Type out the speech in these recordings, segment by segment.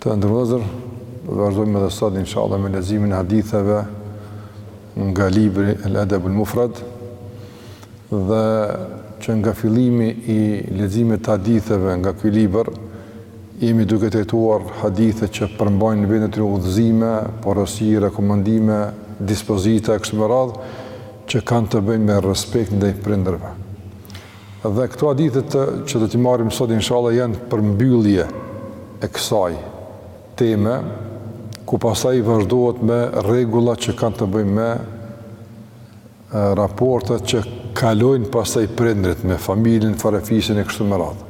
Të nderuar vëllezër, do të vazhdojmë edhe sot inshallah me leximin e haditheve nga libri El Edeb el Mufrad dhe që nga fillimi i leximit të haditheve nga ky libër jemi duke trajtuar hadithe që përmbajnë në vete udhëzime, porosi, rekomandime, dispozita e kështu me radhë që kanë të bëjnë me respekt ndaj prindërve. Dhe këto hadithet që do t'i marrim sot inshallah janë përmbyllje e kësaj teme, ku pastaj vazhdohet me rregullat që kanë të bëjnë me raportet që kalojnë pastaj prindërit me familjen, farefisin e kështu me radhë.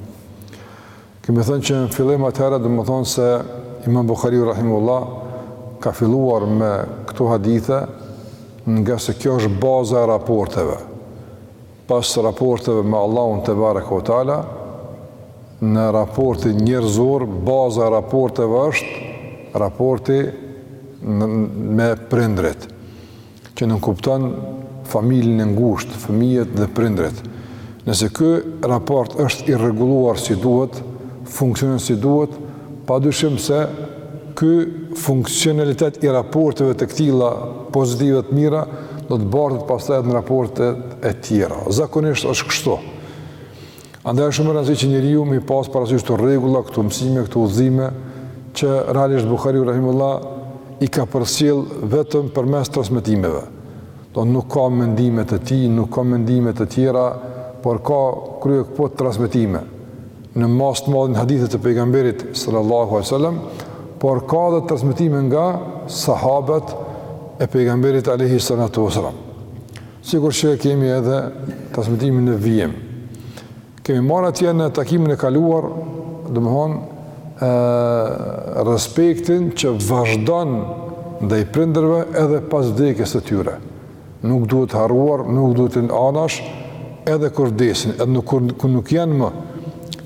Kemi thënë që në fillim atëherë domethënë se Imam Buhariu rahimehullah ka filluar me këto hadithe ngase kjo është baza e raporteve. Pas raporteve me Allahun tebareke ve teala, në raportin njerëzor baza e raporteve është raporti me prindërit, që nënkupton familjen e ngushtë, fëmijët dhe prindërit. Nëse ky raport është i rregulluar si duhet, funksionon si duhet, Pa dyshim se ky funksionalitet i raporteve të këtilla pozitive të mira do të bartet pastaj edhe në raportet e tjera. Zakonisht është kështu. Andaj është shumë e rëndësishme që njeriu me i pas parasysh këto rregulla, këto mësime, këto udhëzime që realisht Buhariu rahimehullah i ka përcjellë vetëm përmes transmetimeve. Do nuk ka mendime të tij, nuk ka mendime të tjera, por ka kryekëput transmetime. në masë të madhe hadithe të pejgamberit sallallahu alaihi wasallam, por ka dhe transmetime nga sahabët e pejgamberit alaihi salatu wasallam. Sikurse kemi edhe transmetimin në vijim. Kemi marrë atje në takimin e kaluar, domethonë respektin që vazhdon ndaj prindërve edhe pas vdekjes së tyre. Nuk duhet harruar, nuk duhet lënë anash, edhe kur vdesin, edhe nuk, kur, kur nuk janë më,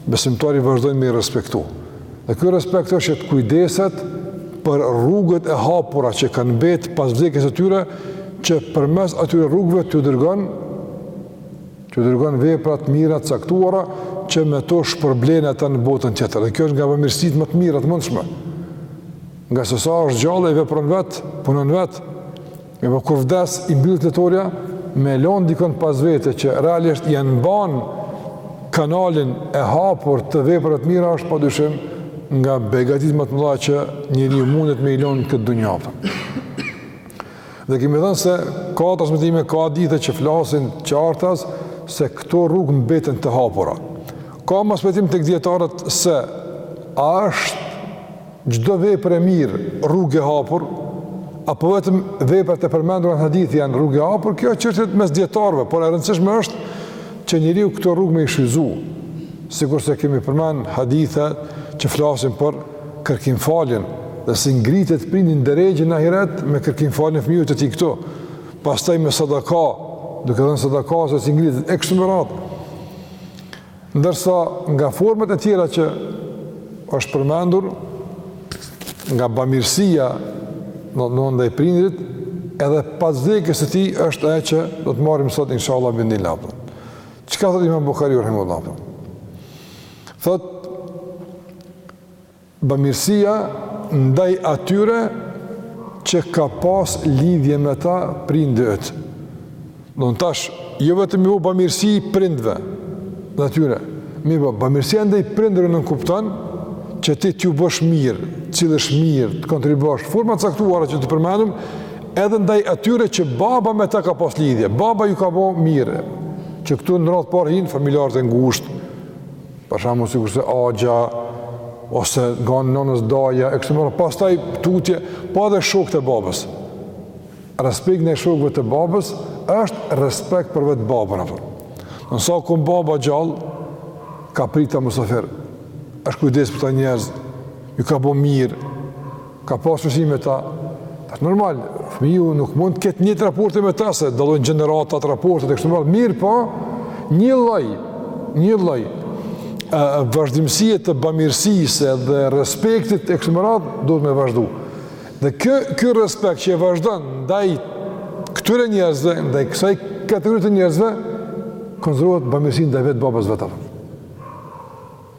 besimtari vazhdojnë me i respektu. Dhe kjo respekt është që të kujdeset për rrugët e hapura që kanë mbetë pas vdekjes së tyre, që përmes atyre rrugëve t'u dërgon, t'ju dërgon vepra të mira të caktuara, që me to shpërblehen ata në botën tjetër. Dhe kjo është nga vëmirësitë më të mira të mundshme. Ngase sa është gjallë e vepron vetë, punon vetë, Mirëpo kur vdes i mbyllet fletorja me lon dikënd pas vete që realisht ia mban kanalin e hapur të veprave të mira është pa dyshim nga begatitë më të mëdha që njeriu mundet me i lon në këtë dunja. Dhe kemi thënë se ka transmetime, hadithe që flasin qartas se këto rrugë mbeten të hapura. Ka mospajtim tek dietarët se a është Çdo vepër e mirë, rrugë e hapur, apo vetëm veprat e përmendura në hadith janë rrugë e hapur, kjo çështje mes dietarëve, por e rëndësishme është që njeriu këto rrugë me i shfrytëzu. Sikurse kemi përmend hadithe që flasin për kërkim faljen, dhe si ngritet prindi n'dereqe në ahiret me kërkim faljen e fëmijëve të tij këtu. Pastaj me sadaka, duke dhënë sadaka se si ngritet e kështu me radhë. Ndërsa nga format e tjera që është përmendur nga bamirësia do të thonë ndaj prindrit edhe pas vdekjes së tij është ajo që do të marrim sot inshallah bi idhnillah. Çka thotë Imam Buhariu rahimahullahu? Thot Bamirësia ndaj atyre që ka pas lidhje me ta prindi yt. Domethënë tash, jo vetëm me ju bo bamirësi prindve dhe atyre, mi ba, po, bamirësia ndaj prindrëve nënkupton që ti t'ju bësh mirë, të sillesh mirë, të kontribuosh, në forma të caktuara që i përmendëm, edhe ndaj atyre që baba me ta ka pas lidhje, baba ju ka bo mirë, që këtu në radhë të parë hijnë familjarët e ngushtë, Për shembull sikurse axha ose nga ana e nënës daja e kështu me radhë, pastaj tutje, po edhe shokët e babës. Respekt ndaj shokëve të babës është respekt për vetë babën. Nëse kur baba gjallë ka prit mysafirë. Është kujdes' për ta njerëz, ju ka bo mirë. Ka pas marrëdhënie me ta, është normal, fëmiu nuk mund të ketë të njëjtat raporte me ta, se dallojnë gjeneratat, raportet e kështu me radhë, mirëpo po një lloj, një lloj vazhdimësie të bamirësisë edhe respektit e kështu me radhë, duhet me vazhdu. Dhe ky, ky respekt që e vazhdon ndaj këtyre njerëzve, ndaj kësaj kategorie të njerëzve, konsiderohet bamirësi ndaj vetë babës vetë.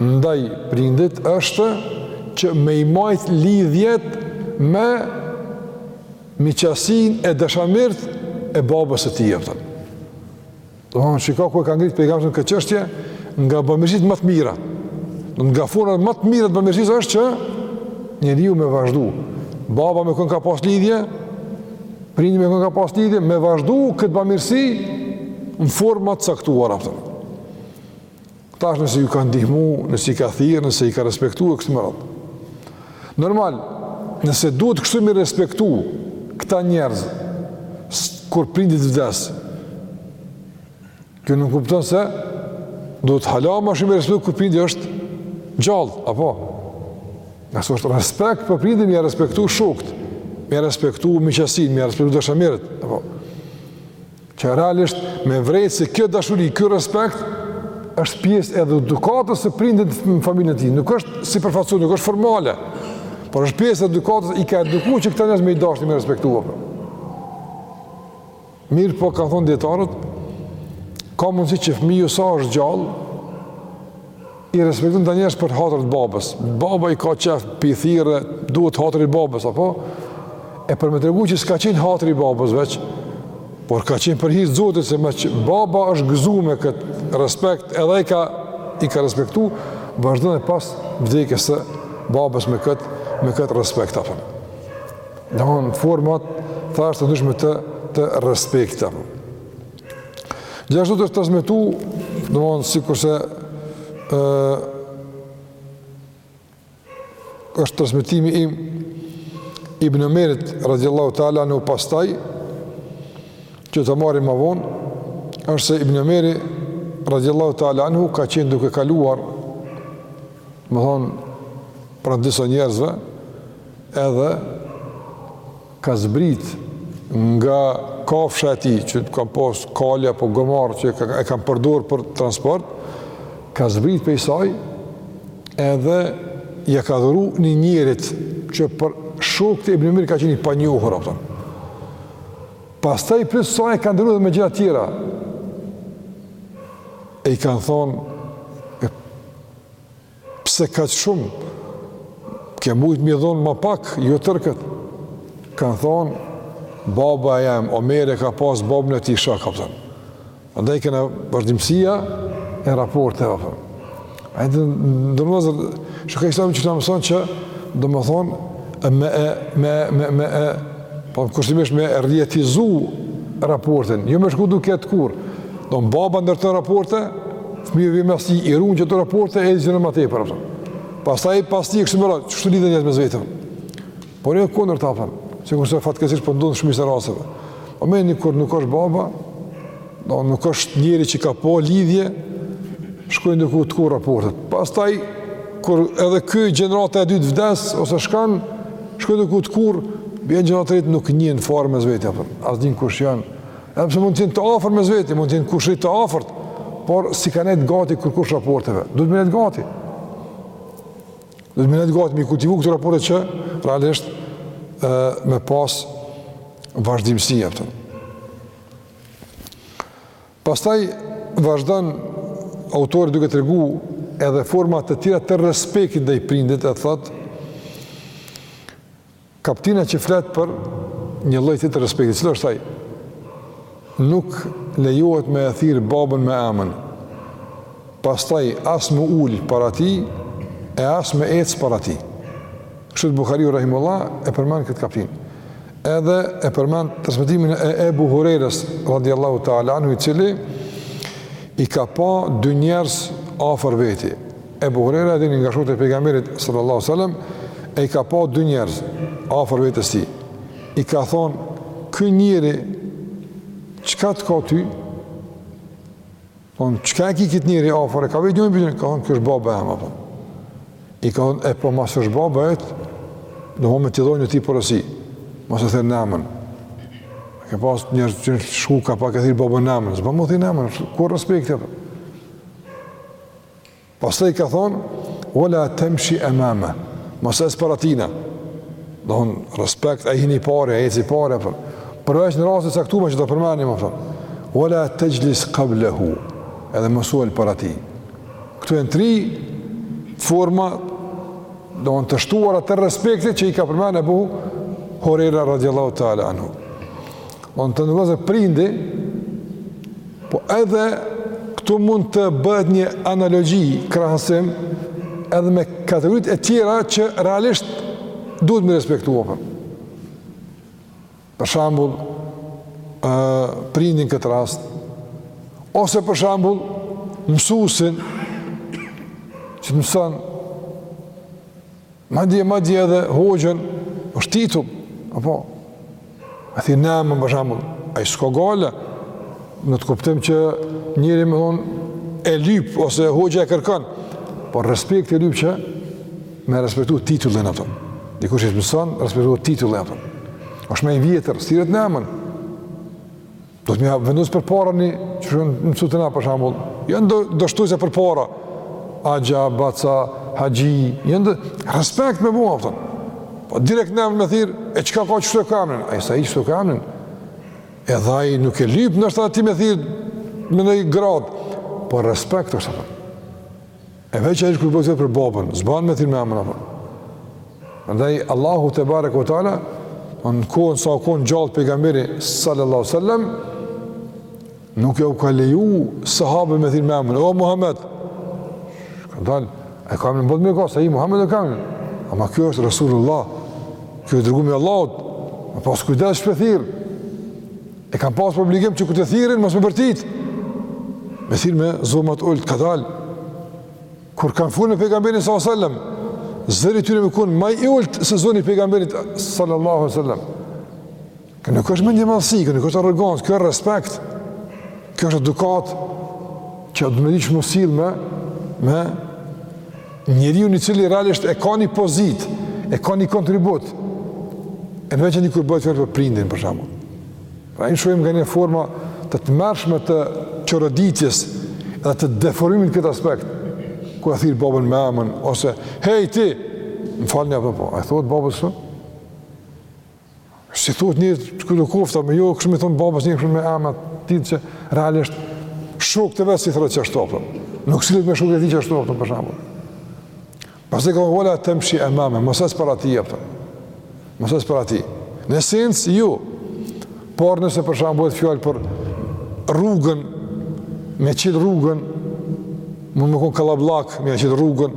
ndaj prindit është që me i majt lidhjet me miqësinë e dashamirët e babës së tij apo do të thonë shiko ku e ka ngrit pejgamberi këtë çështje nga bamirësitë më të mira do nga format më të mira të bamirësisë është që njeriu me vazhdu baba me kën ka pas lidhje prindi me kën ka pas lidhje me vazhdu këtë bamirësi në forma të caktuara apo Tash nëse ju ka ndihmu, nëse i ka thirr, nëse i ka respektu e kështu me radhë. Normal, nëse duhet kështu mi respektu këta njerëz, kur prindi vdes, kjo nënkupton se duhet hala ma shumë mi respektu kur prindi është gjallë, apo? Nëse është respekt për prindin, me ia respektu shokët, me ia respektu miqësinë, me ia respektu dashamirët, apo? Që realisht me vrejtë se kjo dashuri, kjo respekt, është pjesë e edukatës së prindit në familjen e tij. Nuk është sipërfaqësore, nuk është formale. Por është pjesë e edukatës, i ka eduku që këta njerëz me i dashtë, me i respektu, apo. Mirëpo, kanë thonë dijetarët, ka mundësi që fëmiju sa është gjallë, I respekton ata njerëz për hatër të babës. Baba i ka qejf, po i thirr, duhet hatër i babës, apo? E për me tregu që s'ka qenë hatër i babës veç, por ka qenë për hir të Zotit, se meqë baba është gëzu me këtë respekt, edhe i ka, i ka respektu, vazhdon edhe pas vdekjes së babës me këtë, me këtë respekt, apo? Në forma, thashë, të ndryshme të, të respektit, apo? Gjithashtu është transmetu, domethonë sikurse e, është transmetimi i Ibn Omerit, radiallahu ta'ala anhu, pastaj, që ta marrim ma vonë, është se Ibn Omeri, radiallahu ta'ala anhu, ka qenë duke kaluar, domethonë, pranë disa njerëzve, edhe ka zbrit nga kafsha e tij që ka pas kalë apo gomar që e kanë përdorur për transport, ka zbrit prej saj edhe ia ka dhuru një njerit që për shokët e Ibn Omerit ka qenë i panjohur apo. Pastaj plus asaj e ka nderu edhe me gjëra të tjera. E i kanë thonë Pse kaq shumë? Ke mujt mi dhon më pak, jo tërë këtë. Ka thonë baba jem, Omeri e ka pas babën e tij shok, a kupton. Andaj kjo është vazhdimësia e raporteve. Apo. Ai do të mos shkoj sa më çfarë mëson që domethonë me me me me Po kushtimisht me rrjetëzu raportin, jo me shku duke u tkurr. Domethonë baba ndërton raporte, fëmija vjen mas tij i run qëto raporte, i zgjeron më tepër. Pastaj pas tij kështu më ratë, kështu lidhen njerëzit mes vete. Por jo e kundërta, apo, sikurse fatkeqësisht po ndodh shumicë e rasteve. Po momenti kur nuk është baba, Do nuk është njëri që ka pas lidhje, shkojnë duke u tkurr raportet. Pastaj, kur edhe kjo gjenerata e dytë vdes, ose shkon, shkojnë duke u tkurr, vjen gjenerata e tretë nuk njihen fare mes veti, apo, as din kush janë. Edhe pse mund të jenë të afërt mes veti, mund të jenë kushërinj të afërt, por s'i ka nejtë gati kurrkush raporteve. Duhet me nejtë gati. Duhet me nejtë gati, m'i kultivu këto raporte që, realisht, me pas vazhdimësi, apo. Pastaj vazhdon autori duke tregu edhe forma të tjera të respektit ndaj prindit, e thotë Kaptina që flet për një lloj të respektit, cili është ai? Nuk lejohet me e thirr babën me emën. pastaj as me ul para tij e as me ec para tij. Kështu Buhariu Rahimullah e përmend këtë kaptinë. Edhe e përmend transmetimin e Ebu Hurejrës, radiallahu ta'ala anhu, i cili i ka pa dy njerëz afër veti. Ebu Hurejra është një nga shokët e pejgamberit, sallallahu sallam, e i ka pa dy njerëz afër vetes tij. I ka thonë, ky njeri, çka të ka ty, Thonë, çka e ki këtë njeri afër, e ka vet njënin për njëri, ka thonë, ky është baba jem, i ka thonë, e po masi është baba jot, domethonë t'i dhojnë nja tri porosi, mos e thirr n'emën, e ke pas njërë që në shku, ka pa që e thirr babën n'emën, s'ban me thirr n'emën, ky respekt, apo. Pastaj i ka thonë, Ue la temshi emamehu, mos ec para tina. Domethonë, respekt, e hin i pari, e ec i pari, apo. përveç në raste të caktume që do t'i përmendim, me thonë. Ue la texhlis kablehu, edhe mos u ul para tij. Këto janë tri forma, domethonë, të shtuara të respektit që i ka përmend Ebu Hurejra radiallahu ta'ala anhu. O në të ndërëzër prindi, po edhe këtu mund të bëhet një analogji, krahasim, edhe me kategoritë e tjera që realisht duhet me i respektu, apo. Për shembull, prindin këtë rast, ose për shembull, mësusin, që të mëson, Madje, madje edhe hoxhën është titull, apo, e thirr në emën për shembull, ai s'ka gajle, në atë kuptim që njeri me thonë e lyp, ose hoxha e kërkon, por respekti e lyp që me respektu titullin, kupton. Dikush që të mëson, respektu titullin, kupton. është ma i vjetër, s'thirret në emën. Do të ja vendos përpara një, qështu jem mësu na për shembull, janë do, do shtojsa përpara, axha, baca, haxhi, janë do, respekt me bo, kupton. Po direkt në emën me thirr, e çka ka, qështu e ka emnin? Ai sahi qështu e ka emnin. Edhe ai nuk e lyp, ndoshta ti me thirr me ndonjë gradë, po respekt është, kupton. E veçanërisht kur bëhet për babën, s'bën me thirr me emën. Andaj Allahu tebareke ue teala, për kohën sa u kon gjallë pejgamberi sallallahu alaihi wasallam, nuk ju ka leju sahabëve me thirr me emën, o Muhammed. Këndal, e kam në bëtë me ka, sahi Muhammed e ka emnin. Ama ky është Rasulullah, ky është i dërgumi i Allahut, pas kujdes qysh po e thirr, E kanë pas për obligim që kur ta thirrin, mos me bërtit. Me thirrë me zo ma t'ulët, kadalë. Kur kanë folë me pejgamberin s.a.s. Zëri i tyre me konë ma i ulët se zoni i pejgamberit sallallahu alejhi sallam. Kjo nuk është mendjemadhësi, kjo nuk është arrogancë, kjo është respekt, kjo është edukatë, që ti me ditë m'u sillë me, me Njeriun i cili realisht e ka një pozitë, e ka një kontribut, e në veçanti kur bëhet fjalë për prindin, për shembull. Pra, ne shohim nganjë forma të tmerrshme të çoroditjes dhe të deformimit në këtë aspekt, ku e thirr babën me amën, ose, hej ti, më falni apo, po, i thotë babës kështu, Si thot një të këtu kofta me jo, kështu me i thon babës një kështu me amën e tij që realisht shokët e vet s'i thrret qashtu toptan. Nuk sillet me shokët e tij qashtu toptan për shembull. Pastaj ka wala temshi emame, mos ec para tij, apo. Mos ec para tij. Në sens jo. Por nëse për shembull bëhet fjalë për rrugën me çil rrugën Mund me konë kallabllak, me ja çil rrugën,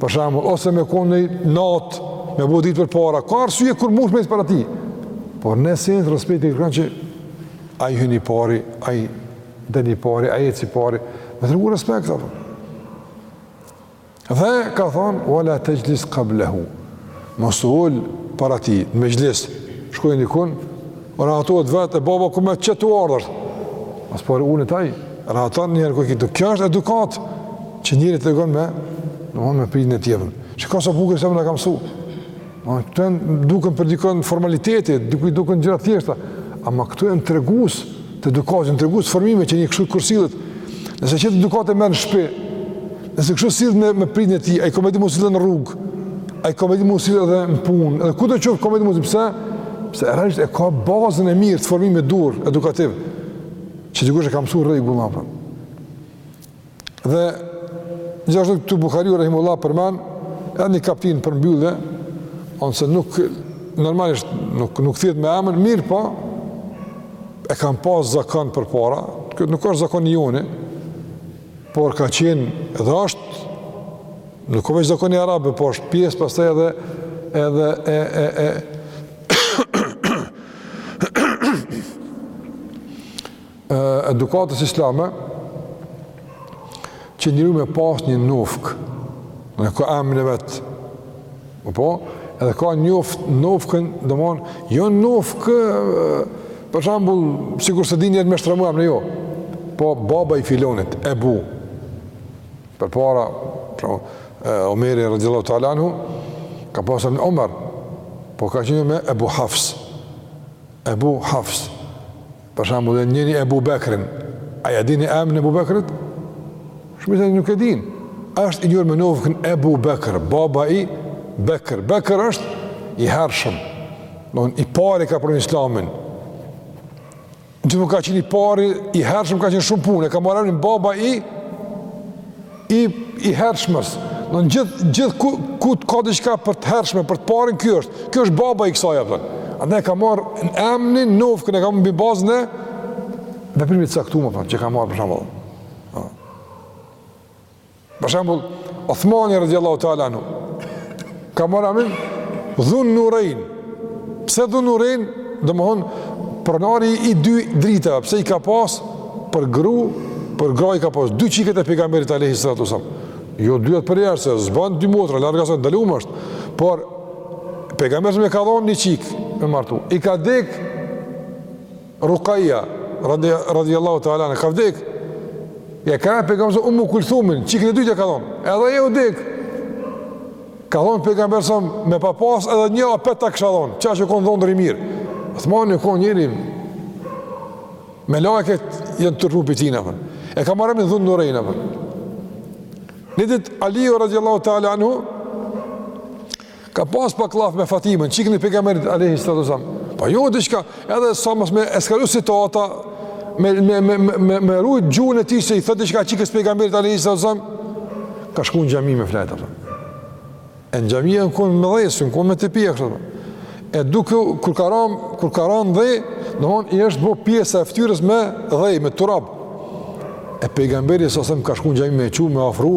për shembull, ose me konë natë, me bo dritë përpara, ka arsye kur mundesh me ec para tij. Por në esencë respekti e kërkon që ai hyn i pari, ai del i pari, ai ec i pari, me tregu respekt, apo. Dhe ka thonë, wala texhlis kablehu, Mos u ul para tij, në mexhlis. Shkojnë dikun, rahatohet vet e baba ku më çet u ardhur. Ma s'pari ulet ai, rahaton njëherë ku këtu. Kjo është edukatë që njeri tregon me, domthonë me prindin e tjetër. Shiko sa bukur se na kanë msu. Këto i duken për dikon formalitete, duken, duken gjëra të thjeshta, ama këto janë tregus Të edukatës, tregus formimi që një kështu kur sillet, nëse qet edukatë e merr në shpi, nëse kështu sillet me, me prindin e tij, ai ka me di m'u sill edhe në rrugë, ai ka me di m'u sill edhe në punë, edhe kudo qoftë ka me di m'u sill, pse? Se realisht e ka bazën e mirë të formimit edu, edukativ, që dikush e ka msu rregulla, Dhe gjithashtu këtu Buhariu rahimullah përmend edhe një kaptinë për mbyllje, onse nuk normalisht nuk nuk thirret me emër, mirëpo e kanë pas zakon përpara, kjo nuk është zakon i joni, por ka qenë edhe është nuk o veç zakon i arabëve, por është pjesë pastaj edhe edhe e e e edukatës islame që njeri me pas një nofkën ka emrin e vet po, po edhe ka njoft nofkën domethon jo nofkë për shembull sikurse dijnë me shtremu apo jo po baba i filonit Ebu përpara pra, Omeri radiallahu ta'ala anhu ka pas emnin Omer po ka qenë me Ebu Hafs Ebu Hafs Për shembull, dhe njëri Ebu Bekrin, a ja dini emrin e Ebu Bekrit? Shumica nuk e din. Asht i njohur me nofkën Ebu Bekr, baba i Bekr. Bekr është i hershëm, domethon, i pari ka pranu islamin. Gjithmonë ka qenë i pari, i hershëm ka qenë n'shumë punë, e ka marrë emrin baba i i i hershmës, domethon gjithë gjithkund ku ka diçka për të hershme, për të parin ky është. Ky është baba i kësaj apo. Andaj ka marr emrin nofkën e ka mbi bazën e veprimit të caktuar apo që ka marr për shembull. Për shembull, Othmani radiallahu ta'ala anhu, Ka marrë emnin Dhun Nurein. Pse Dhun Nurein? Domthon pronari i dy dritave, pse i ka pas për gru, për gra i ka pas dy çikat e pejgamberit alayhi salatu wasallam. Jo dyjat përnjëherë se s'bën dy motra, larg asaj e ndalume është. Por pejgamberi ia ka dhënë një çik me martu. I ka dek Ruqaija, radhiyallahu ta'ala anha, ka vdekë. Ja ka e pejgamberi Ummu Kulthumin, çikën e dytë ia ka dhon. Edhe ajo vdek. Ka thon pejgamberi me pas pas edhe një apo ta kisha dhon. Kaq që u kon dhondërr i mirë. Uthmani u kon njeri melaqet janë turpnu prej tina apo. E ka marrë emnin Dhun Nurein apo. Një ditë Aliju radiallahu ta'ala anhu Ka pas pak llaf me Fatimën, çikën e pejgamberit alayhi salatu wasallam. Po jo diçka, edhe ai mos me eskalu situata me me me me me rujt gjuhën e tij se i thotë diçka çikës pejgamberit alayhi salatu wasallam. Ka shku n'xhami me flejt apo. E në xhamia u kon me dhe s'u kon me tepiha kështu. E duke kur ka ra, kur ka ra n'dhe, domthon i është bë pjesa e fytyrës me dhe, me turab. E pejgamberi sa sa më ka shku n'xhami me çu me afru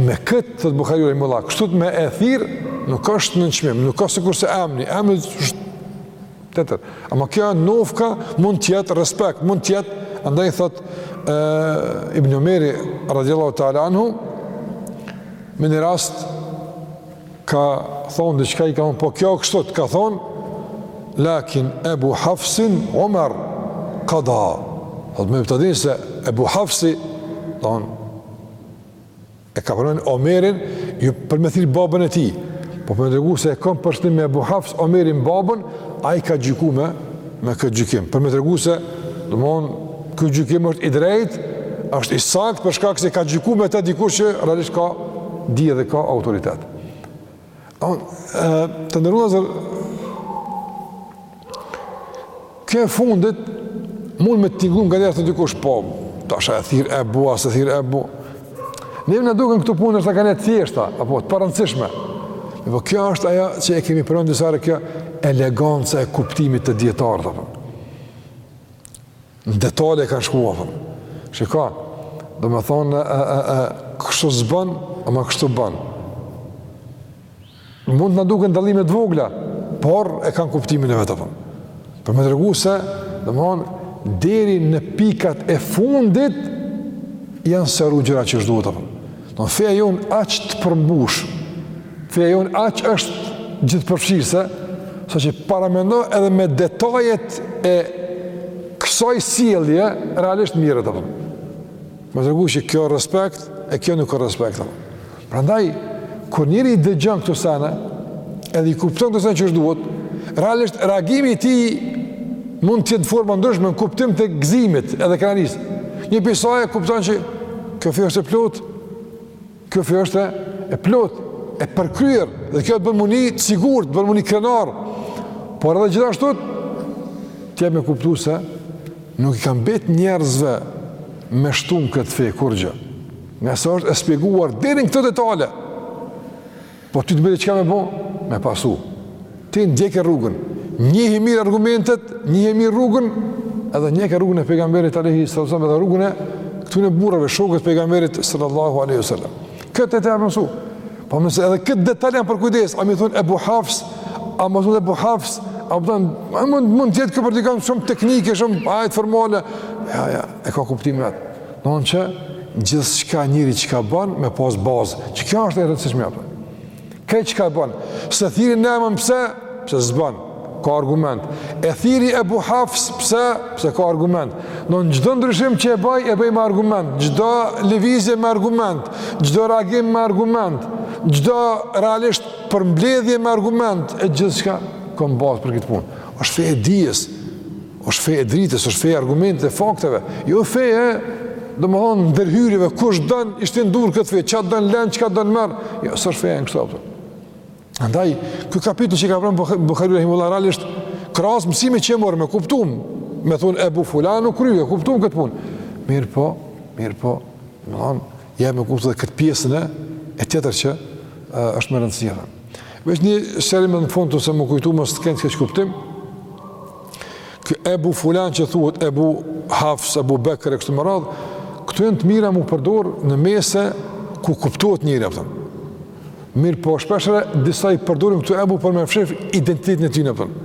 Me këtë, thotë Buhariu rahimehullah, kështu me e thirr, nuk është në nënçmim, nuk është sikurse emni, emni është tjetër. Ama kjo nofka mund t'jetë, respekt, mund t'jetë, ndaj thotë e, Ibn Omeri, radiallahu ta'ala anhu, me një rast, ka thonë, diçka i ka thonë, po ky kështu, ka thonë, lakin Ebu Hafsin Omer, kada, thotë me të ditë se Ebu Hafsi, thonë, E ka përmend Omerin, jo për me thirr babën e tij, po për me tregu se e kom për shembull me Ebu Hafs Omerin babën, ai ka gjyku me, me këtë gjykim. Për me tregu se, domethënë, ky gjykim është i drejtë, është i saktë, për shkak se ka gjyku me ta dikush që realisht ka dije edhe ka autoritet. Të nderuar vëllezër, kjo e fundit, mund me tingëllu nganjëherë te dikush, po, tash e thirr Ebu, a s'e thirr Ebu. Neve na duken këto punë, ndoshta ka një të thjeshta, apo, të parëndësishme. E po, kjo është ajo që e kemi përmend disa herë, kjo eleganca e kuptimit te dijetarët, apo. Në detale kanë shku, apo. Çka, domethonë, e, e, e, kështu s'bën, ama kështu bën. Mund të na duken dallime t'vogla, por e kanë kuptimin e vet, apo. Për me tregu se, domethonë, deri në pikat e fundit, janë sqaru gjërat qysh duhet, apo. Po feja jonë aq të përmbush, feja jonë aq është gjithëpërfshirëse, saqë paramendo edhe me detajet e kësaj sjellje, realisht merret, apo. Me tregu që kjo o respekt, e kjo nuk o respekt, apo. Prandaj, kur njeri i dëgjon këto sene, edhe i kupton këto sene qysh duhet, realisht reagimi i tij mund të jetë në forma t'ndryshme në kuptim të gëzimit edhe krenarisë. Një pjesë e kupton që Kjo fe është e plotë, kjo fe është e plotë, e përkryer, dhe kjo të bën mu ni i sigurt, të bën mu ni krenar, por edhe gjithashtu, t'jep me kuptu se nuk i ka mbet njerëzve me shtu n'këtë fe kurgjë, ngase është e spjeguar deri n'këto detale, Po ty të mbetet çka me bo? Me pasu. Ti ndjeke rrugën. Njihi mirë argumentet, njihe mirë rrugën, edhe ndjeke rrugën e pejgamberit alejhi selam edhe rrugën e këtyne burrave, shokëve t' pejgamberit salallahu alejhi ve selem. Këtë e të e mësu. Po nëse edhe për këtë detal janë përkujdes, a me thonë Ebu Hafs, a me thonë Ebu Hafs, a me thonë, a mund, mund t'jetë kjo për dikon shumë teknike, shumë ajtë formale, jo, jo, e ka kuptimin e vet. Domethonë që gjithçka njeri çka ban me pas bazë, që kjo është e rëndësishme, apo. Këtë çka ban, s'e thirri në emën pse, pse s'ban, ka argument. E thirri Ebu Hafs pse, pse ka argument. Domethonë çdo ndryshim që e baj, e baj me argument. Çdo lëvizje me argument, çdo reagim me argument, çdo realisht përmbledhje me argument, e gjithçka, kom bazë për këtë punë. është fe e dijes, është fe e dritës, është fe e argumenteve, fakteve, jo fe e, do me thënë, ndërhyrjeve, kush don, e shtyn këtë fe, çka don len, çka don merr, jo, s'është fe e kështu, a kupton. Andaj, kjo kaptinë që ka pru Buhariu Rahimehullah është kësaj mësime që e morëm, me kuptu, me thënë, Ebu Fulan u kryu, e kuptum këtë punë. Mirëpo, mirëpo, me thënë, jemi me kuptu dhe këtë pjesën e, e tjetër që e, është më rëndësishme. Veç një sqarim në fund se m'u kujtu mos të ketë keqkuptim, Ky Ebu Fulan që thuhet Ebu Hafs, Ebu Bekr e kështu me radhë, këtu janë të mira me u përdor në mese ku kuptohet njeri, a kupton. Mirëpo shpeshherë disa e përdorin këtë Ebu për me mshef identitetin e tij, a kupton.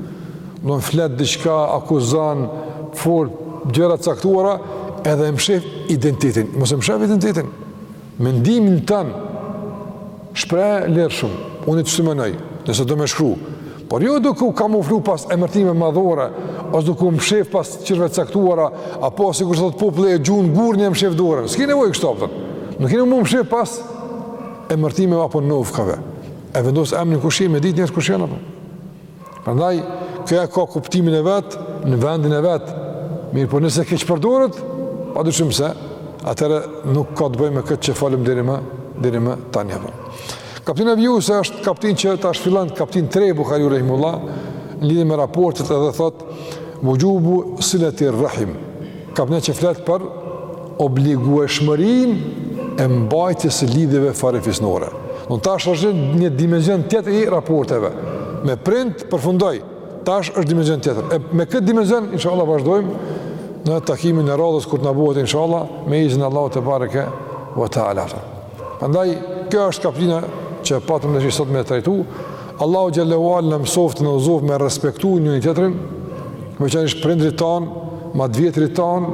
Don flet diçka, akuzon, flet gjëra të caktuara edhe e mshef identitetin. Mos e mshef identitetin. Mendimin tënd, shprehë lirshëm, unë kështu mendoj, nëse do me shkru, por jo duke u kamuflu pas emërtimeve madhore, ose duke u mshef pas gjërave caktuara, apo sikurse thotë populli e gjun gurin e mshef dorën, s'ki nevojë kështu, a kupton, nuk keni me u mshef pas emërtimeve apo nofkave, e vendos emrin kush je, me ditë ne se kush je, a kupton. Prandaj kjo e ka kuptimin e vet në vendin e vet. Mirëpo nëse keqpërdoret, padyshim se atëherë nuk ka të bëjë me këtë që folëm deri më deri më tani apo. Kaptina vijuese është kaptinë që tash fillon kaptinë të re Buhariu Rahimehullah në lidhje me raportet edhe thotë Vuxhubu silati rahim Kaptina që flet për obligueshmërinë e mbajtjes së lidhjeve farefisnore. Tash është një dimension tjetër i raporteve. Me prind përfundoi, tash është dimension tjetër. E me këtë dimension inshallah vazhdojmë në takimin e radhës kur të na bëhet inshallah me izin e Allahut tebareke ve teala. Prandaj, kjo është kaptina që patëm ne sot me e trajtu. Allahu xhelle ve ala na mësoftë na udhëzoftë me respektu njëri-tjetrin, veçanërisht prindërit tanë, ma t'vjetrit tanë,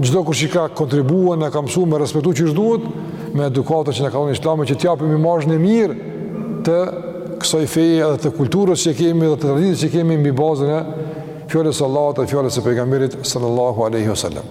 çdokënd që ka kontribu, na ka mësu me respektu qysh duhet, me edukatë që na ka lënë islami, që t'japim imazhin e mirë të kësaj feje edhe të kulturës që kemi dhe të traditës që kemi mbi bazën e fjalës së Allahut dhe fjalës së pejgamberit sallallahu aleyhi wa sallam.